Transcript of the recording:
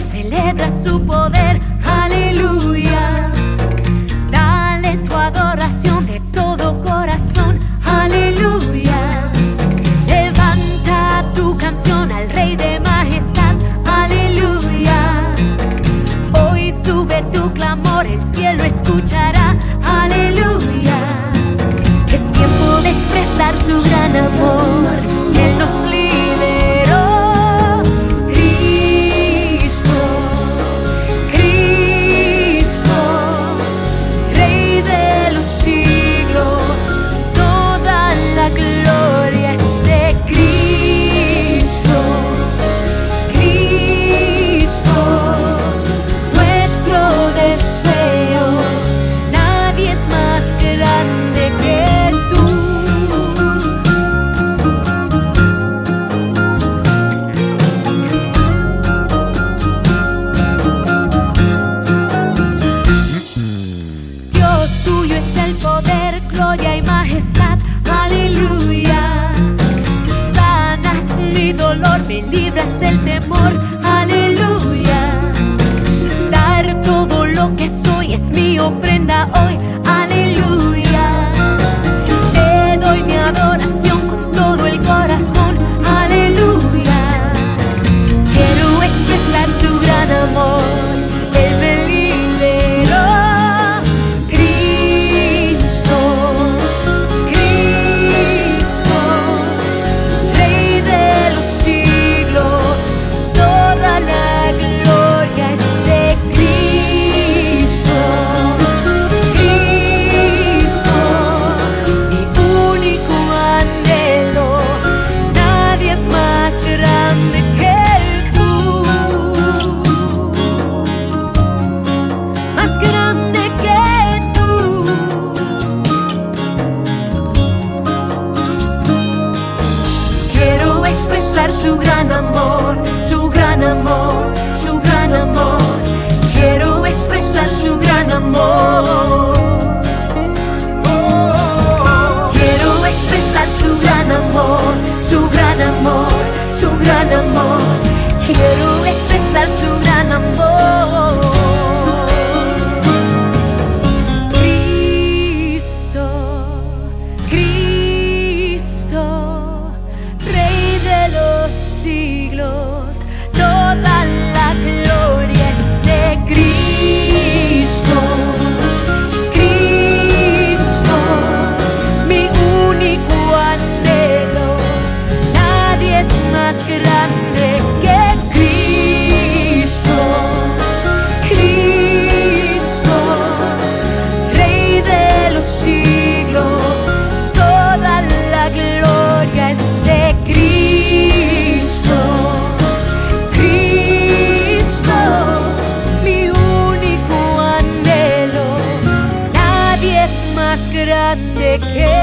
Celebra su poder, aleluya. Dale tu adoración de todo corazón, aleluya. Levanta tu canción al Rey de Majestad, aleluya. Hoy sube tu clamor, el cielo escuchará, aleluya. Es tiempo de expresar su gran amor. es el poder, gloria y majestad. Aleluya. Sanas mi dolor, me libras del temor. Aleluya. Dar todo lo que soy es mi ofrenda hoy. expresar su gran amor, su gran amor, su gran amor. Quiero expresar su gran amor. Quiero expresar su gran amor, su gran amor, su gran amor. Quiero siglos. que